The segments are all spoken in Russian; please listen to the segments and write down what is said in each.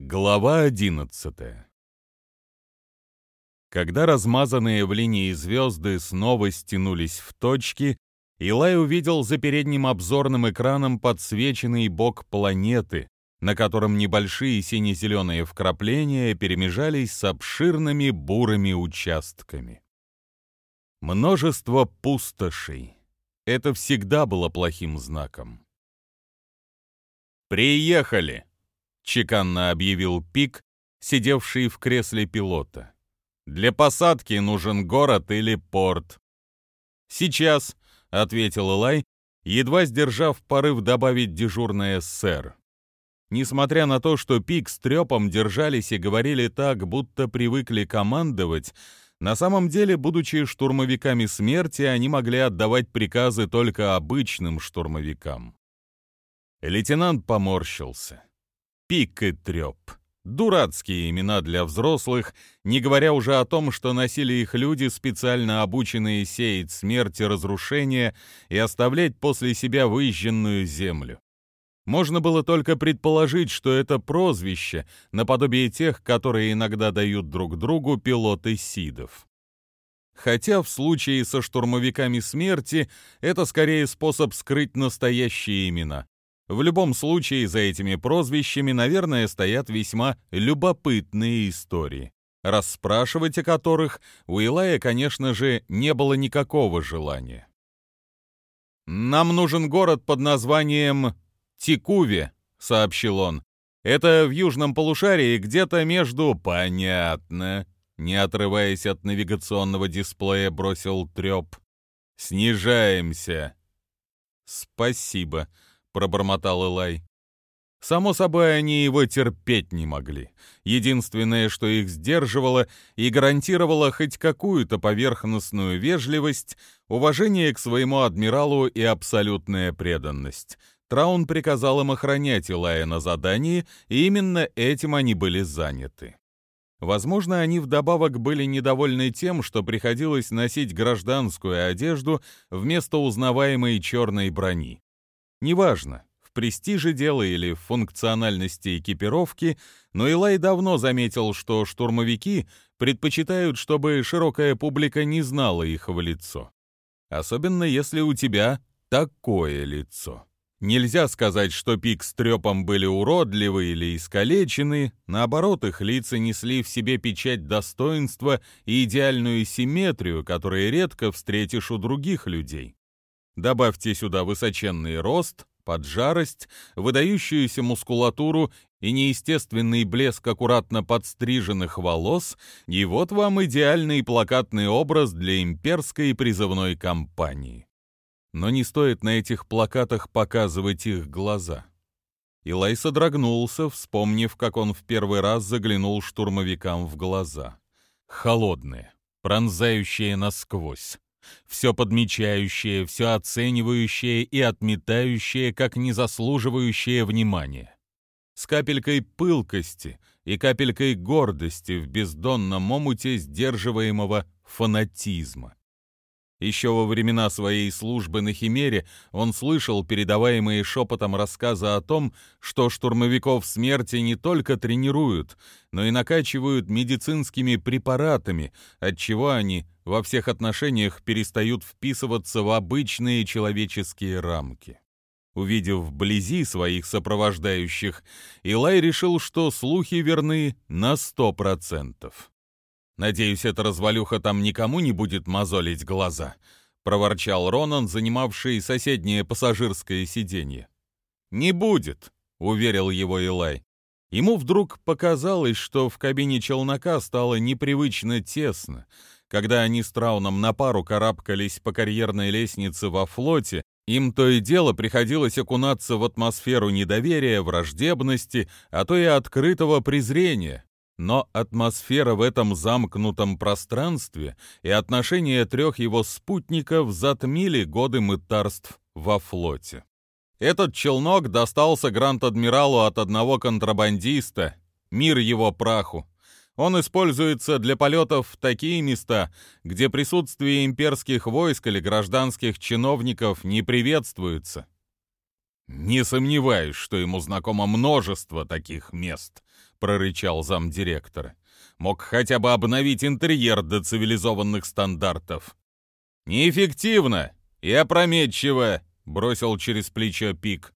Глава одиннадцатая Когда размазанные в линии звезды снова стянулись в точки, Илай увидел за передним обзорным экраном подсвеченный бок планеты, на котором небольшие сине-зеленые вкрапления перемежались с обширными бурыми участками. Множество пустошей. Это всегда было плохим знаком. «Приехали!» Чеканно объявил Пик, сидевший в кресле пилота. Для посадки нужен город или порт. Сейчас, ответил Элай, едва сдержав порыв добавить дежурное «сэр». Несмотря на то, что Пик с Трёпом держались и говорили так, будто привыкли командовать, на самом деле, будучи штурмовиками смерти, они могли отдавать приказы только обычным штурмовикам. Лейтенант поморщился. Пик и Трёп. Дурацкие имена для взрослых, не говоря уже о том, что носили их люди, специально обученные сеять смерть и разрушение и оставлять после себя выжженную землю. Можно было только предположить, что это прозвище, наподобие тех, которые иногда дают друг другу пилоты Сидов. Хотя в случае со штурмовиками смерти это скорее способ скрыть настоящие имена. В любом случае, за этими прозвищами, наверное, стоят весьма любопытные истории, расспрашивать о которых у Илая, конечно же, не было никакого желания. «Нам нужен город под названием Тикуве», — сообщил он. «Это в южном полушарии, где-то между...» «Понятно», — не отрываясь от навигационного дисплея, бросил Трёп. «Снижаемся». «Спасибо», пробормотал Элай. Само собой, они его терпеть не могли. Единственное, что их сдерживало и гарантировало хоть какую-то поверхностную вежливость, уважение к своему адмиралу и абсолютная преданность. Траун приказал им охранять Илая на задании, и именно этим они были заняты. Возможно, они вдобавок были недовольны тем, что приходилось носить гражданскую одежду вместо узнаваемой черной брони. Неважно, в престиже дело или в функциональности экипировки, но Илай давно заметил, что штурмовики предпочитают, чтобы широкая публика не знала их в лицо. Особенно если у тебя такое лицо. Нельзя сказать, что Пик с Трёпом были уродливы или искалечены, наоборот, их лица несли в себе печать достоинства и идеальную симметрию, которые редко встретишь у других людей. Добавьте сюда высоченный рост, поджарость, выдающуюся мускулатуру и неестественный блеск аккуратно подстриженных волос, и вот вам идеальный плакатный образ для имперской призывной кампании. Но не стоит на этих плакатах показывать их глаза. Илай содрогнулся, вспомнив, как он в первый раз заглянул штурмовикам в глаза. Холодные, пронзающие насквозь все подмечающее, все оценивающее и отметающее, как незаслуживающее внимания. С капелькой пылкости и капелькой гордости в бездонном омуте сдерживаемого фанатизма. Еще во времена своей службы на Химере он слышал передаваемые шепотом рассказы о том, что штурмовиков смерти не только тренируют, но и накачивают медицинскими препаратами, отчего они во всех отношениях перестают вписываться в обычные человеческие рамки. Увидев вблизи своих сопровождающих, Илай решил, что слухи верны на сто процентов. «Надеюсь, эта развалюха там никому не будет мозолить глаза», — проворчал Ронан, занимавший соседнее пассажирское сиденье. «Не будет», — уверил его Илай. Ему вдруг показалось, что в кабине челнока стало непривычно тесно, когда они с Трауном на пару карабкались по карьерной лестнице во флоте, им то и дело приходилось окунаться в атмосферу недоверия, враждебности, а то и открытого презрения. Но атмосфера в этом замкнутом пространстве и отношения трех его спутников затмили годы мытарств во флоте. Этот челнок достался Гранд-Адмиралу от одного контрабандиста, мир его праху, он используется для полетов в такие места, где присутствие имперских войск или гражданских чиновников не приветствуется. «Не сомневаюсь, что ему знакомо множество таких мест», — прорычал замдиректора. «Мог хотя бы обновить интерьер до цивилизованных стандартов». «Неэффективно и опрометчиво», — бросил через плечо Пик.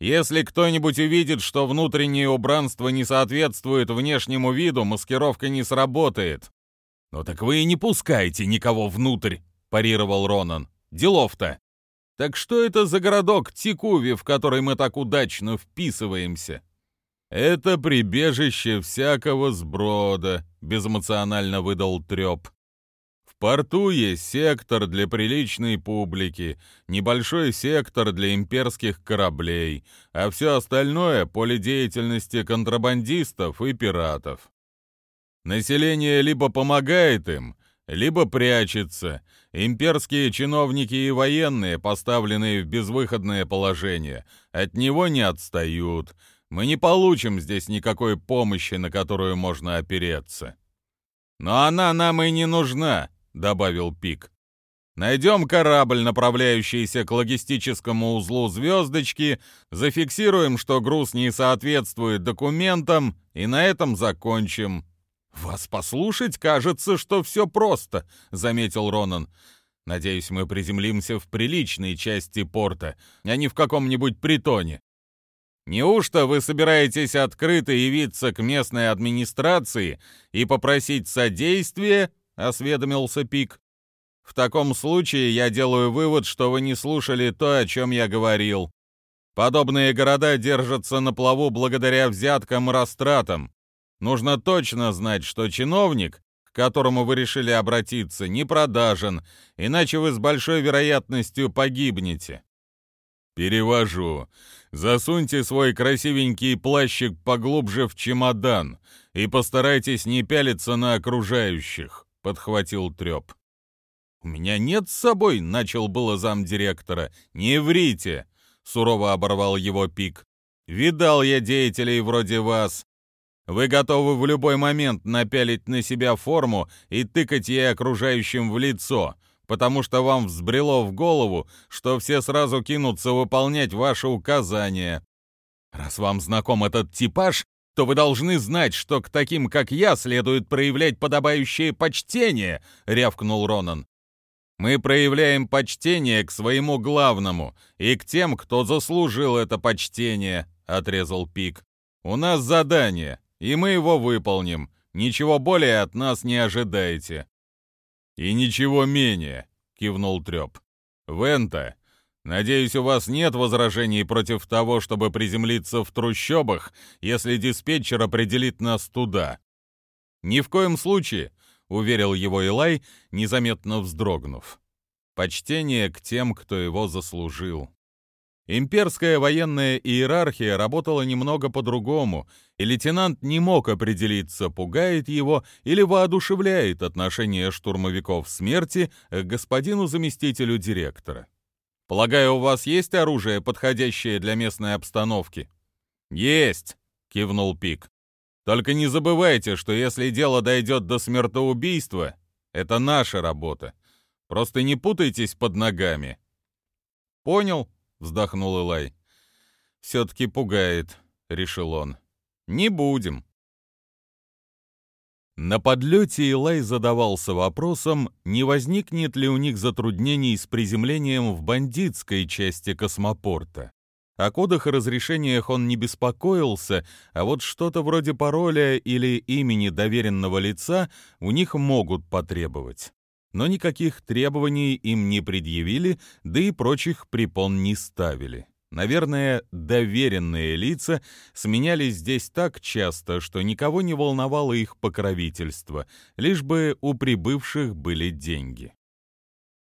«Если кто-нибудь увидит, что внутреннее убранство не соответствует внешнему виду, маскировка не сработает». «Ну так вы и не пускайте никого внутрь», — парировал Ронан. «Делов-то». Так что это за городок Тикуви, в который мы так удачно вписываемся? Это прибежище всякого сброда, безэмоционально выдал Трёп. Порту есть сектор для приличной публики, небольшой сектор для имперских кораблей, а все остальное — поле деятельности контрабандистов и пиратов. Население либо помогает им, либо прячется. Имперские чиновники и военные, поставленные в безвыходное положение, от него не отстают. Мы не получим здесь никакой помощи, на которую можно опереться. Но она нам и не нужна, добавил Пик. Найдем корабль, направляющийся к логистическому узлу «Звездочки», зафиксируем, что груз не соответствует документам, и на этом закончим. «Вас послушать, кажется, что все просто», — заметил Ронан. «Надеюсь, мы приземлимся в приличной части порта, а не в каком-нибудь притоне». «Неужто вы собираетесь открыто явиться к местной администрации и попросить содействия?» — осведомился Пик. «В таком случае я делаю вывод, что вы не слушали то, о чем я говорил. Подобные города держатся на плаву благодаря взяткам и растратам. Нужно точно знать, что чиновник, к которому вы решили обратиться, не продажен, иначе вы с большой вероятностью погибнете. Перевожу. Засуньте свой красивенький плащик поглубже в чемодан и постарайтесь не пялиться на окружающих, подхватил Трёп. У меня нет с собой, начал было замдиректора. Не врите, сурово оборвал его Пик. Видал я деятелей вроде вас, вы готовы в любой момент напялить на себя форму и тыкать ей окружающим в лицо, потому что вам взбрело в голову, что все сразу кинутся выполнять ваши указания. Раз вам знаком этот типаж, то вы должны знать, что к таким, как я, следует проявлять подобающее почтение», — рявкнул Ронан. «Мы проявляем почтение к своему главному и к тем, кто заслужил это почтение», — отрезал Пик. «У нас задание и мы его выполним. Ничего более от нас не ожидайте». «И ничего менее», — кивнул Трёп. «Вента, надеюсь, у вас нет возражений против того, чтобы приземлиться в трущобах, если диспетчер определит нас туда?» «Ни в коем случае», — уверил его Илай, незаметно вздрогнув. «Почтение к тем, кто его заслужил». Имперская военная иерархия работала немного по-другому, и лейтенант не мог определиться, пугает его или воодушевляет отношение штурмовиков смерти к господину заместителю директора. «Полагаю, у вас есть оружие, подходящее для местной обстановки?» «Есть!» — кивнул Пик. «Только не забывайте, что если дело дойдет до смертоубийства, это наша работа. Просто не путайтесь под ногами». «Понял», — вздохнул Элай. «Все-таки пугает», — решил он. «Не будем». На подлете Илай задавался вопросом, не возникнет ли у них затруднений с приземлением в бандитской части космопорта. О кодах и разрешениях он не беспокоился, а вот что-то вроде пароля или имени доверенного лица у них могут потребовать но никаких требований им не предъявили, да и прочих препон не ставили. Наверное, доверенные лица сменялись здесь так часто, что никого не волновало их покровительство, лишь бы у прибывших были деньги.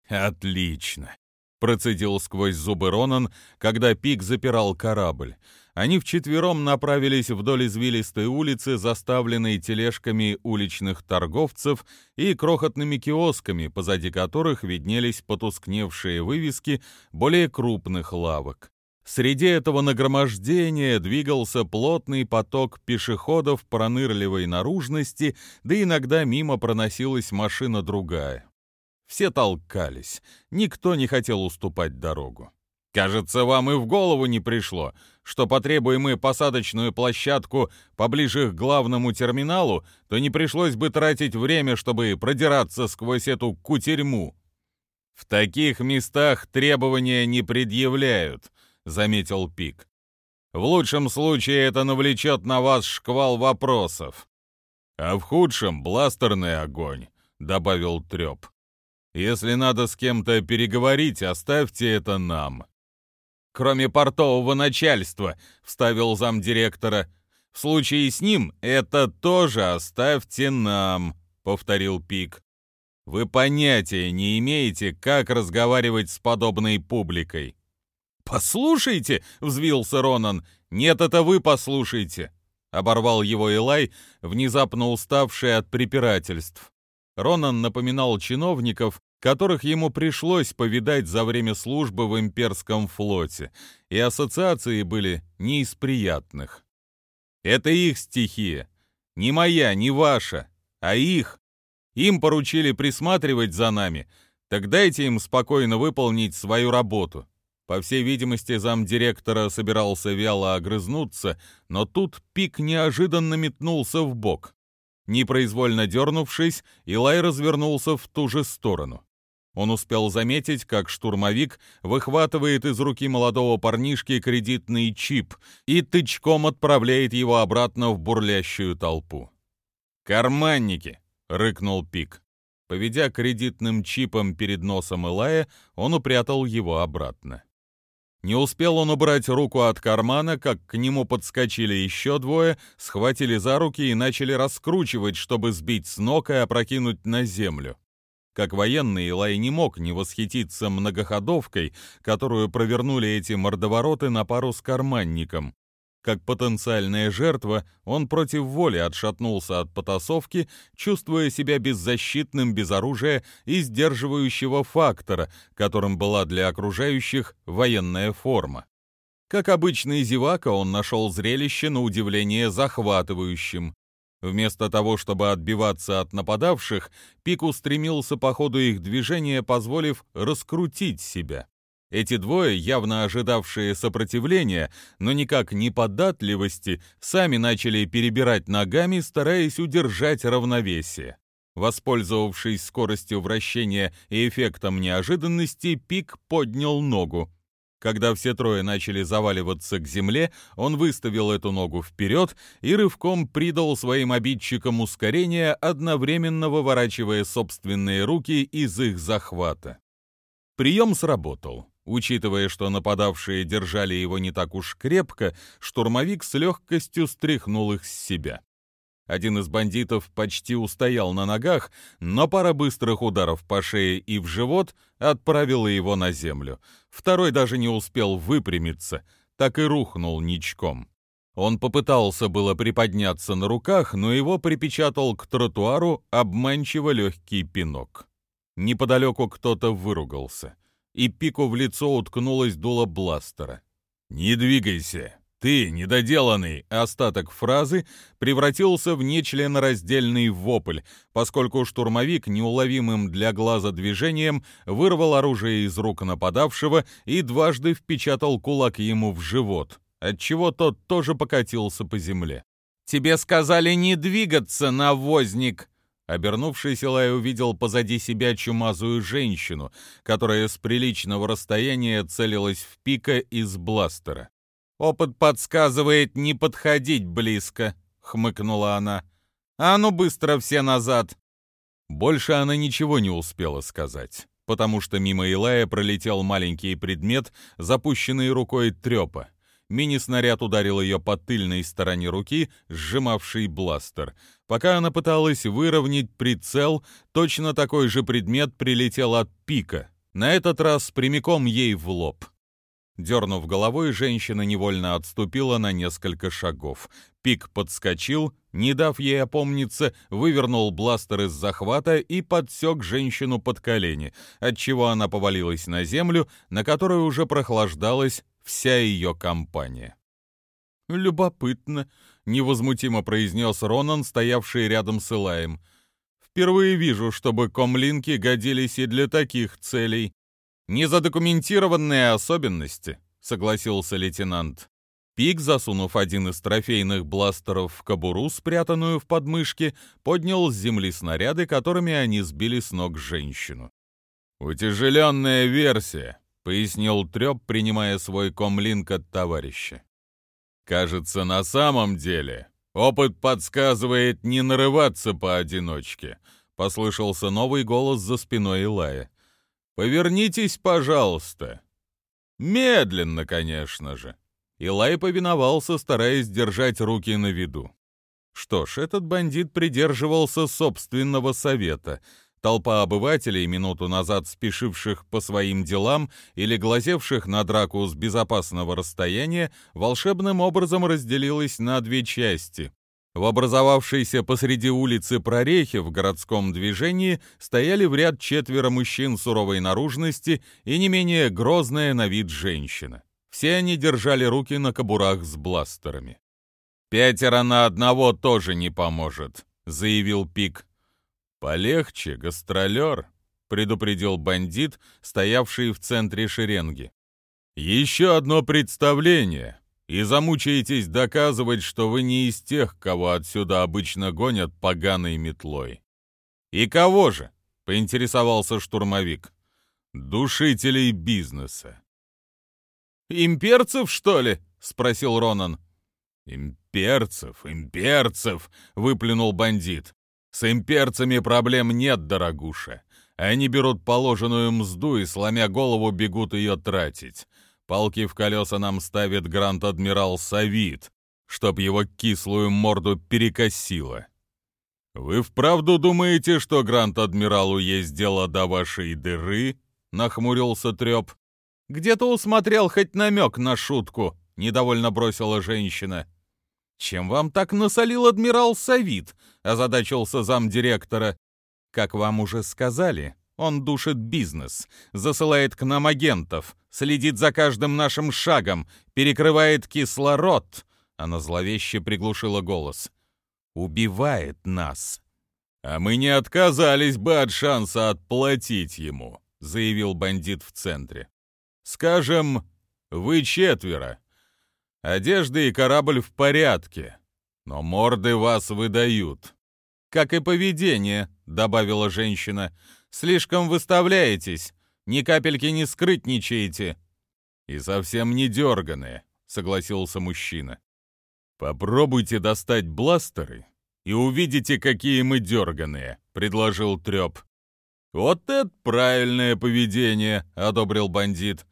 «Отлично!» — процедил сквозь зубы Ронан, когда Пик запирал корабль. Они вчетвером направились вдоль извилистой улицы, заставленной тележками уличных торговцев и крохотными киосками, позади которых виднелись потускневшие вывески более крупных лавок. Среди этого нагромождения двигался плотный поток пешеходов пронырливой наружности, да иногда мимо проносилась машина другая. Все толкались, никто не хотел уступать дорогу. Кажется, вам и в голову не пришло, что потребуем мы посадочную площадку поближе к главному терминалу, то не пришлось бы тратить время, чтобы продираться сквозь эту кутерьму. В таких местах требования не предъявляют, заметил Пик. В лучшем случае это навлечет на вас шквал вопросов. А в худшем — бластерный огонь, добавил Трёп. Если надо с кем-то переговорить, оставьте это нам кроме портового начальства», — вставил замдиректора. «В случае с ним это тоже оставьте нам», — повторил Пик. «Вы понятия не имеете, как разговаривать с подобной публикой». «Послушайте!» — взвился Ронан. «Нет, это вы послушайте!» — оборвал его Элай, внезапно уставший от препирательств. Ронан напоминал чиновников, которых ему пришлось повидать за время службы в имперском флоте, и ассоциации были не из приятных. Это их стихия, не моя, не ваша, а их. Им поручили присматривать за нами, так дайте им спокойно выполнить свою работу. По всей видимости, замдиректора собирался вяло огрызнуться, но тут пик неожиданно метнулся в бок. Непроизвольно дернувшись, Илай развернулся в ту же сторону. Он успел заметить, как штурмовик выхватывает из руки молодого парнишки кредитный чип и тычком отправляет его обратно в бурлящую толпу. «Карманники!» — рыкнул Пик. Поведя кредитным чипом перед носом Илая, он упрятал его обратно. Не успел он убрать руку от кармана, как к нему подскочили еще двое, схватили за руки и начали раскручивать, чтобы сбить с ног и опрокинуть на землю. Как военный, Илай не мог не восхититься многоходовкой, которую провернули эти мордовороты на пару с карманником. Как потенциальная жертва, он против воли отшатнулся от потасовки, чувствуя себя беззащитным без оружия и сдерживающего фактора, которым была для окружающих военная форма. Как обычный зевака, он нашел зрелище на удивление захватывающим. Вместо того, чтобы отбиваться от нападавших, Пик устремился по ходу их движения, позволив раскрутить себя. Эти двое, явно ожидавшие сопротивления, но никак не податливости, сами начали перебирать ногами, стараясь удержать равновесие. Воспользовавшись скоростью вращения и эффектом неожиданности, Пик поднял ногу. Когда все трое начали заваливаться к земле, он выставил эту ногу вперед и рывком придал своим обидчикам ускорение, одновременно выворачивая собственные руки из их захвата. Прием сработал. Учитывая, что нападавшие держали его не так уж крепко, штурмовик с легкостью стряхнул их с себя. Один из бандитов почти устоял на ногах, но пара быстрых ударов по шее и в живот отправила его на землю. Второй даже не успел выпрямиться, так и рухнул ничком. Он попытался было приподняться на руках, но его припечатал к тротуару обманчиво легкий пинок. Неподалеку кто-то выругался, и пику в лицо уткнулась дуло бластера. «Не двигайся!» «Ты, недоделанный!» Остаток фразы превратился в нечленораздельный вопль, поскольку штурмовик неуловимым для глаза движением вырвал оружие из рук нападавшего и дважды впечатал кулак ему в живот, отчего тот тоже покатился по земле. «Тебе сказали не двигаться, навозник!» Обернувшись, Илай увидел позади себя чумазую женщину, которая с приличного расстояния целилась в пика из бластера. «Опыт подсказывает не подходить близко», — хмыкнула она. «А ну быстро все назад!» Больше она ничего не успела сказать, потому что мимо Илая пролетел маленький предмет, запущенный рукой трёпа. Мини-снаряд ударил ее по тыльной стороне руки, сжимавшей бластер. Пока она пыталась выровнять прицел, точно такой же предмет прилетел от пика, на этот раз прямиком ей в лоб. Дернув головой, женщина невольно отступила на несколько шагов. Пик подскочил, не дав ей опомниться, вывернул бластер из захвата и подсек женщину под колени, отчего она повалилась на землю, на которой уже прохлаждалась вся ее компания. «Любопытно», — невозмутимо произнес Ронан, стоявший рядом с Илаем. «Впервые вижу, чтобы комлинки годились и для таких целей». «Незадокументированные особенности», — согласился лейтенант. Пик, засунув один из трофейных бластеров в кобуру, спрятанную в подмышке, поднял с земли снаряды, которыми они сбили с ног женщину. «Утяжеленная версия», — пояснил Трёп, принимая свой комлинк от товарища. «Кажется, на самом деле опыт подсказывает не нарываться поодиночке», — послышался новый голос за спиной Илая. «Повернитесь, пожалуйста». Медленно, конечно же. Илай повиновался, стараясь держать руки на виду. Что ж, этот бандит придерживался собственного совета. Толпа обывателей, минуту назад спешивших по своим делам или глазевших на драку с безопасного расстояния, волшебным образом разделилась на две части. В образовавшейся посреди улицы прорехе в городском движении стояли в ряд четверо мужчин суровой наружности и не менее грозная на вид женщина. Все они держали руки на кобурах с бластерами. «Пятеро на одного тоже не поможет», — заявил Пик. «Полегче, гастролер», — предупредил бандит, стоявший в центре шеренги. «Еще одно представление, и замучаетесь доказывать, что вы не из тех, кого отсюда обычно гонят поганой метлой». «И кого же?» — поинтересовался штурмовик. «Душителей бизнеса. «Имперцев, что ли?» — спросил Ронан. «Имперцев, имперцев!» — выплюнул бандит. «С имперцами проблем нет, дорогуша. Они берут положенную мзду и, сломя голову, бегут ее тратить. Палки в колеса нам ставит грант-адмирал Савит, чтоб его кислую морду перекосило. Вы вправду думаете, что грант-адмиралу есть дело до вашей дыры?» — нахмурился Треп. Где-то усмотрел хоть намек на шутку, недовольно бросила женщина. Чем вам так насолил адмирал Савит? озадачился замдиректора. Как вам уже сказали, он душит бизнес, засылает к нам агентов, следит за каждым нашим шагом, перекрывает кислород. Она зловеще приглушила голос. Убивает нас. А мы не отказались бы от шанса отплатить ему, заявил бандит в центре. Скажем, вы четверо. Одежда и корабль в порядке, но морды вас выдают. Как и поведение, добавила женщина. Слишком выставляетесь, ни капельки не скрытничаете. И совсем не дерганые, согласился мужчина. Попробуйте достать бластеры и увидите, какие мы дерганые, предложил Треп. «Вот это правильное поведение!» — одобрил бандит.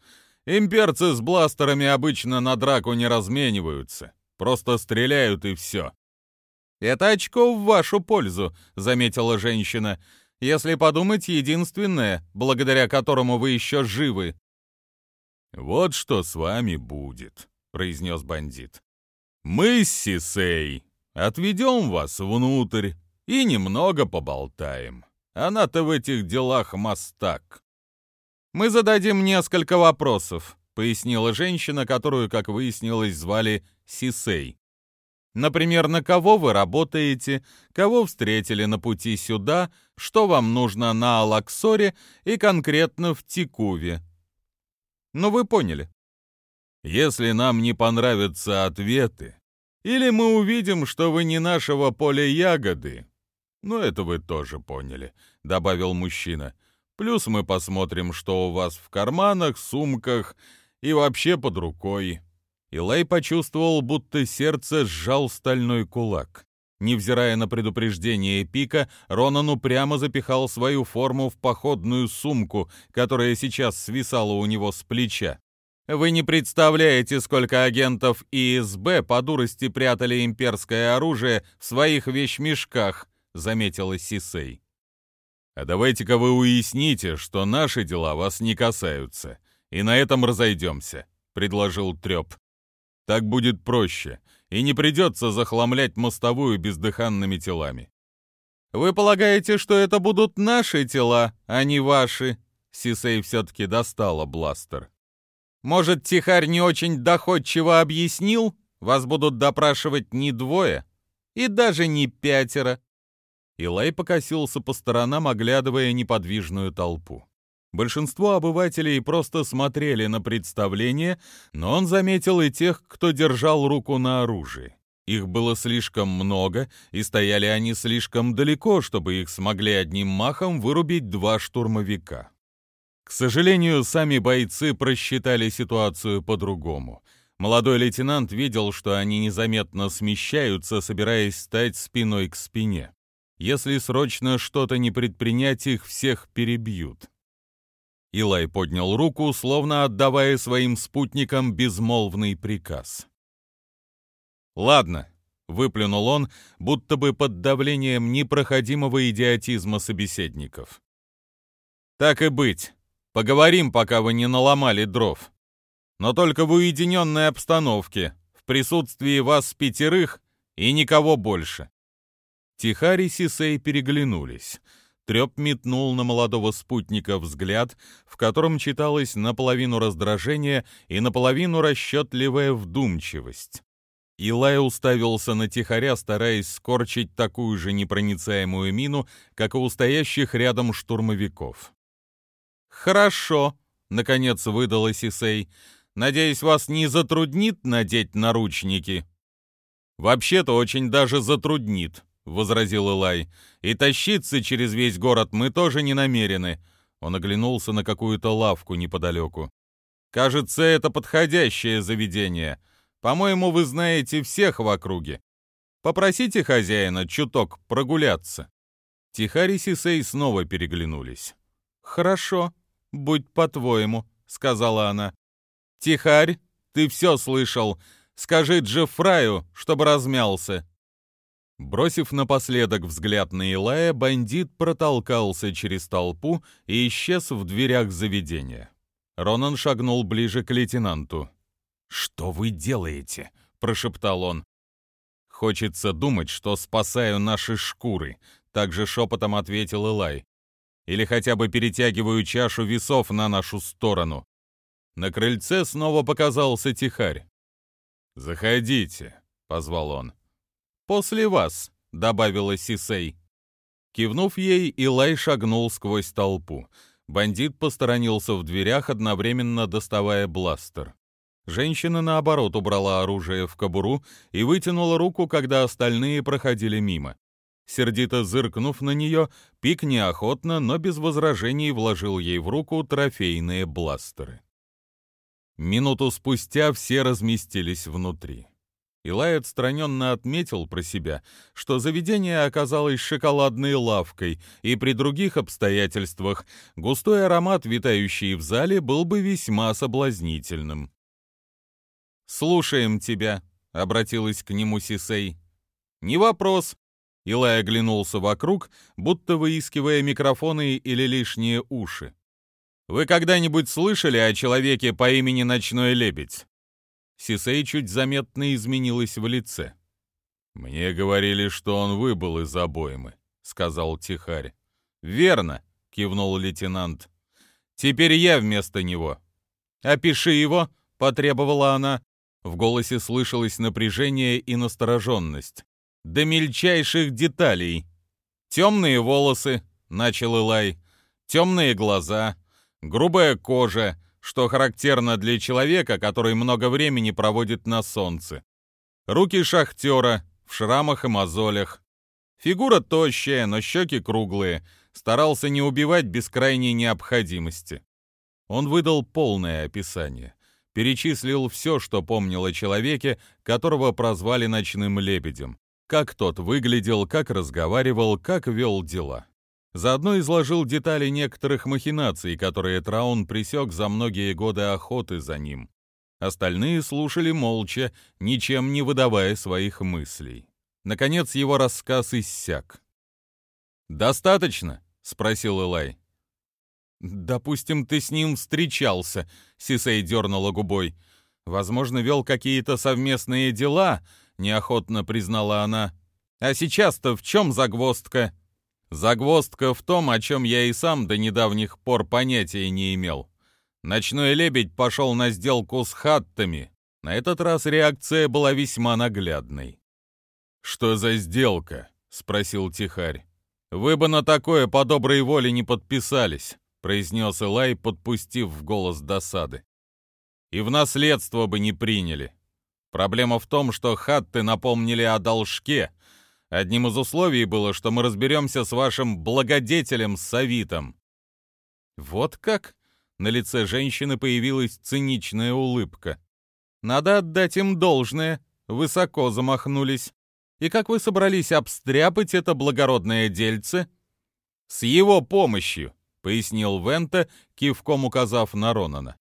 «Имперцы с бластерами обычно на драку не размениваются. Просто стреляют и все». «Это очко в вашу пользу», — заметила женщина. «Если подумать, единственное, благодаря которому вы еще живы». «Вот что с вами будет», — произнес бандит. «Мы с Сисей отведем вас внутрь и немного поболтаем». Она-то в этих делах мастак. Мы зададим несколько вопросов, пояснила женщина, которую, как выяснилось, звали Сисей. Например, на кого вы работаете, кого встретили на пути сюда, что вам нужно на Алаксоре и конкретно в Тикуве. Ну, вы поняли. Если нам не понравятся ответы, или мы увидим, что вы не нашего поля ягоды, «Ну, это вы тоже поняли», — добавил мужчина. «Плюс мы посмотрим, что у вас в карманах, сумках и вообще под рукой». Илай почувствовал, будто сердце сжал стальной кулак. Невзирая на предупреждение Пика, Ронан упрямо запихал свою форму в походную сумку, которая сейчас свисала у него с плеча. «Вы не представляете, сколько агентов ИСБ по дурости прятали имперское оружие в своих вещмешках», — заметила Сисей. «А давайте-ка вы уясните, что наши дела вас не касаются, и на этом разойдемся», — предложил Треп. «Так будет проще, и не придется захламлять мостовую бездыханными телами». «Вы полагаете, что это будут наши тела, а не ваши?» Сисей все-таки достала бластер. «Может, Тихарь не очень доходчиво объяснил? Вас будут допрашивать не двое и даже не пятеро, Илай покосился по сторонам, оглядывая неподвижную толпу. Большинство обывателей просто смотрели на представление, но он заметил и тех, кто держал руку на оружии. Их было слишком много, и стояли они слишком далеко, чтобы их смогли одним махом вырубить два штурмовика. К сожалению, сами бойцы просчитали ситуацию по-другому. Молодой лейтенант видел, что они незаметно смещаются, собираясь стать спиной к спине. Если срочно что-то не предпринять, их всех перебьют. Илай поднял руку, словно отдавая своим спутникам безмолвный приказ. «Ладно», — выплюнул он, будто бы под давлением непроходимого идиотизма собеседников. «Так и быть. Поговорим, пока вы не наломали дров. Но только в уединенной обстановке, в присутствии вас пятерых и никого больше». Тихарь и Сисей переглянулись. Треп метнул на молодого спутника взгляд, в котором читалось наполовину раздражение и наполовину расчетливая вдумчивость. Илай уставился на тихаря, стараясь скорчить такую же непроницаемую мину, как и у стоящих рядом штурмовиков. «Хорошо», — наконец выдала Сисей. «Надеюсь, вас не затруднит надеть наручники?» «Вообще-то очень даже затруднит», — возразил Илай. «И тащиться через весь город мы тоже не намерены». Он оглянулся на какую-то лавку неподалеку. «Кажется, это подходящее заведение. По-моему, вы знаете всех в округе. Попросите хозяина чуток прогуляться». Тихарь и Сисей снова переглянулись. «Хорошо, будь по-твоему», — сказала она. «Тихарь, ты все слышал. Скажи Джеффраю, чтобы размялся». Бросив напоследок взгляд на Илая, бандит протолкался через толпу и исчез в дверях заведения. Ронан шагнул ближе к лейтенанту. «Что вы делаете?» — прошептал он. «Хочется думать, что спасаю наши шкуры», — также шепотом ответил Элай. «Или хотя бы перетягиваю чашу весов на нашу сторону». На крыльце снова показался тихарь. «Заходите», — позвал он. «После вас», — добавила Сисей. Кивнув ей, Илай шагнул сквозь толпу. Бандит посторонился в дверях, одновременно доставая бластер. Женщина, наоборот, убрала оружие в кобуру и вытянула руку, когда остальные проходили мимо. Сердито зыркнув на нее, Пик неохотно, но без возражений вложил ей в руку трофейные бластеры. Минуту спустя все разместились внутри. Илай отстраненно отметил про себя, что заведение оказалось шоколадной лавкой, и при других обстоятельствах густой аромат, витающий в зале, был бы весьма соблазнительным. «Слушаем тебя», — обратилась к нему Сисей. «Не вопрос». Илай оглянулся вокруг, будто выискивая микрофоны или лишние уши. «Вы когда-нибудь слышали о человеке по имени Ночной Лебедь?» Сисей чуть заметно изменилась в лице. «Мне говорили, что он выбыл из обоймы», — сказал Тихарь. «Верно», — кивнул лейтенант. «Теперь я вместо него». «Опиши его», — потребовала она. В голосе слышалось напряжение и настороженность. «До мельчайших деталей. Темные волосы», — начал Илай, — «темные глаза, грубая кожа, что характерно для человека, который много времени проводит на солнце. Руки шахтера в шрамах и мозолях. Фигура тощая, но щеки круглые, старался не убивать без крайней необходимости. Он выдал полное описание перечислил все, что помнил о человеке, которого прозвали ночным лебедем. Как тот выглядел, как разговаривал, как вел дела. Заодно изложил детали некоторых махинаций, которые Траун пресек за многие годы охоты за ним. Остальные слушали молча, ничем не выдавая своих мыслей. Наконец его рассказ иссяк. «Достаточно?» — спросил Элай. «Допустим, ты с ним встречался», — Сисей дернула губой. «Возможно, вел какие-то совместные дела», — неохотно признала она. «А сейчас-то в чем загвоздка?» «Загвоздка в том, о чем я и сам до недавних пор понятия не имел. Ночной лебедь пошел на сделку с хаттами. На этот раз реакция была весьма наглядной». «Что за сделка?» — спросил Тихарь. «Вы бы на такое по доброй воле не подписались. произнес Элай, подпустив в голос досады. «И в наследство бы не приняли. Проблема в том, что хатты напомнили о должке. Одним из условий было, что мы разберемся с вашим благодетелем Савитом». «Вот как?» — на лице женщины появилась циничная улыбка. «Надо отдать им должное. Высоко замахнулись. И как вы собрались обстряпать это благородное дельце?» «С его помощью», пояснил Вента, кивком указав на Ронана.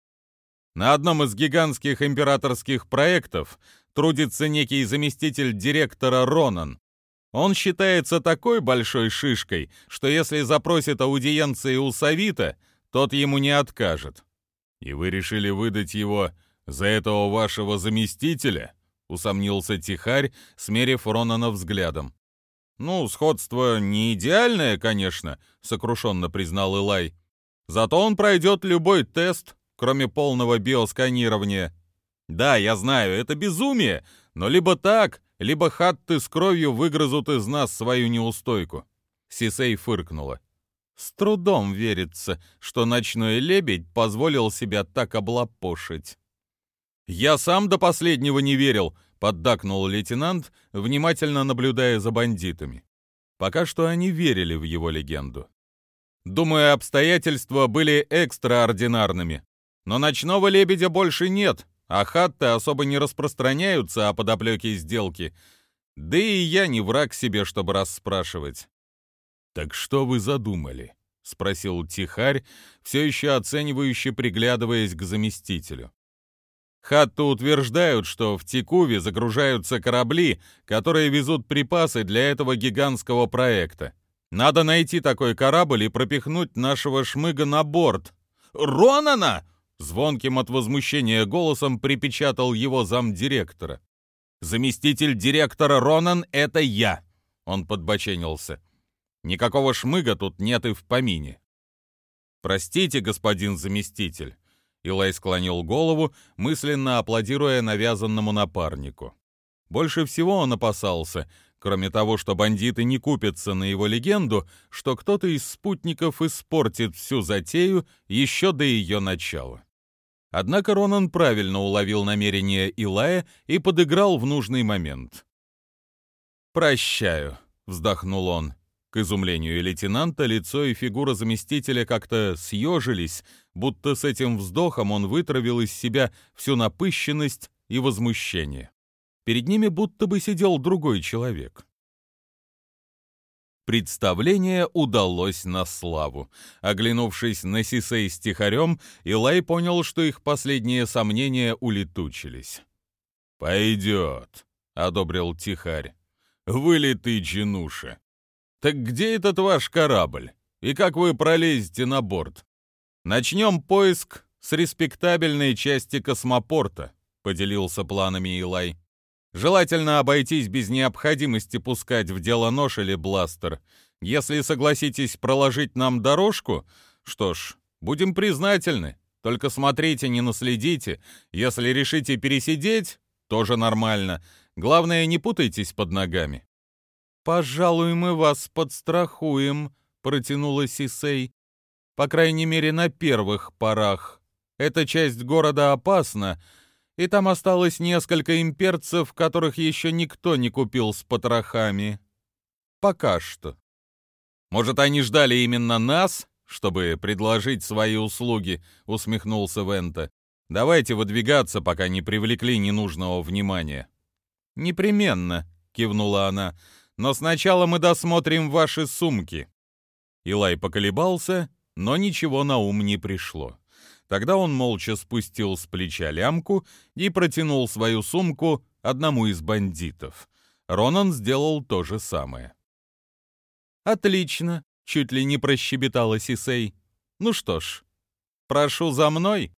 На одном из гигантских императорских проектов трудится некий заместитель директора Ронан. Он считается такой большой шишкой, что если запросит аудиенции у Савита, тот ему не откажет. И вы решили выдать его за этого вашего заместителя? усомнился Тихарь, смерив Ронана взглядом. «Ну, сходство не идеальное, конечно», — сокрушенно признал Илай. «Зато он пройдет любой тест, кроме полного биосканирования. Да, я знаю, это безумие, но либо так, либо хатты с кровью выгрызут из нас свою неустойку». Сисей фыркнула. «С трудом верится, что ночной лебедь позволил себя так облапошить». «Я сам до последнего не верил», поддакнул лейтенант, внимательно наблюдая за бандитами. Пока что они верили в его легенду. Думаю, обстоятельства были экстраординарными. Но ночного лебедя больше нет, а хатты особо не распространяются о подоплеке сделки. Да и я не враг себе, чтобы расспрашивать. «Так что вы задумали?» — спросил Тихарь, все еще оценивающе приглядываясь к заместителю. Хатты утверждают, что в Тикуве загружаются корабли, которые везут припасы для этого гигантского проекта. Надо найти такой корабль и пропихнуть нашего шмыга на борт. «Ронана!» — звонким от возмущения голосом припечатал его замдиректора. «Заместитель директора Ронан — это я!» — он подбоченился. «Никакого шмыга тут нет и в помине». «Простите, господин заместитель, Илай склонил голову, мысленно аплодируя навязанному напарнику. Больше всего он опасался, кроме того, что бандиты не купятся на его легенду, что кто-то из спутников испортит всю затею еще до ее начала. Однако Ронан правильно уловил намерение Илая и подыграл в нужный момент. «Прощаю», — вздохнул он. К изумлению лейтенанта лицо и фигура заместителя как-то съежились, будто с этим вздохом он вытравил из себя всю напыщенность и возмущение. Перед ними будто бы сидел другой человек. Представление удалось на славу. Оглянувшись на Сисей с Тихарем, Илай понял, что их последние сомнения улетучились. «Пойдет», — одобрил Тихарь. «Вылитый чинуша. Так где этот ваш корабль? И как вы пролезете на борт? Начнем поиск с респектабельной части космопорта, поделился планами Илай. Желательно обойтись без необходимости пускать в дело нож или бластер. Если согласитесь проложить нам дорожку, что ж, будем признательны. Только смотрите, не наследите. Если решите пересидеть, тоже нормально. Главное, не путайтесь под ногами. «Пожалуй, мы вас подстрахуем», — протянула Сисей. «По крайней мере, на первых порах. Эта часть города опасна, и там осталось несколько имперцев, которых еще никто не купил с потрохами. Пока что». «Может, они ждали именно нас, чтобы предложить свои услуги?» — усмехнулся Вента. «Давайте выдвигаться, пока не привлекли ненужного внимания». «Непременно», — кивнула она, — но сначала мы досмотрим ваши сумки». Илай поколебался, но ничего на ум не пришло. Тогда он молча спустил с плеча лямку и протянул свою сумку одному из бандитов. Ронан сделал то же самое. «Отлично», — чуть ли не прощебетала Сисей. «Ну что ж, прошу за мной».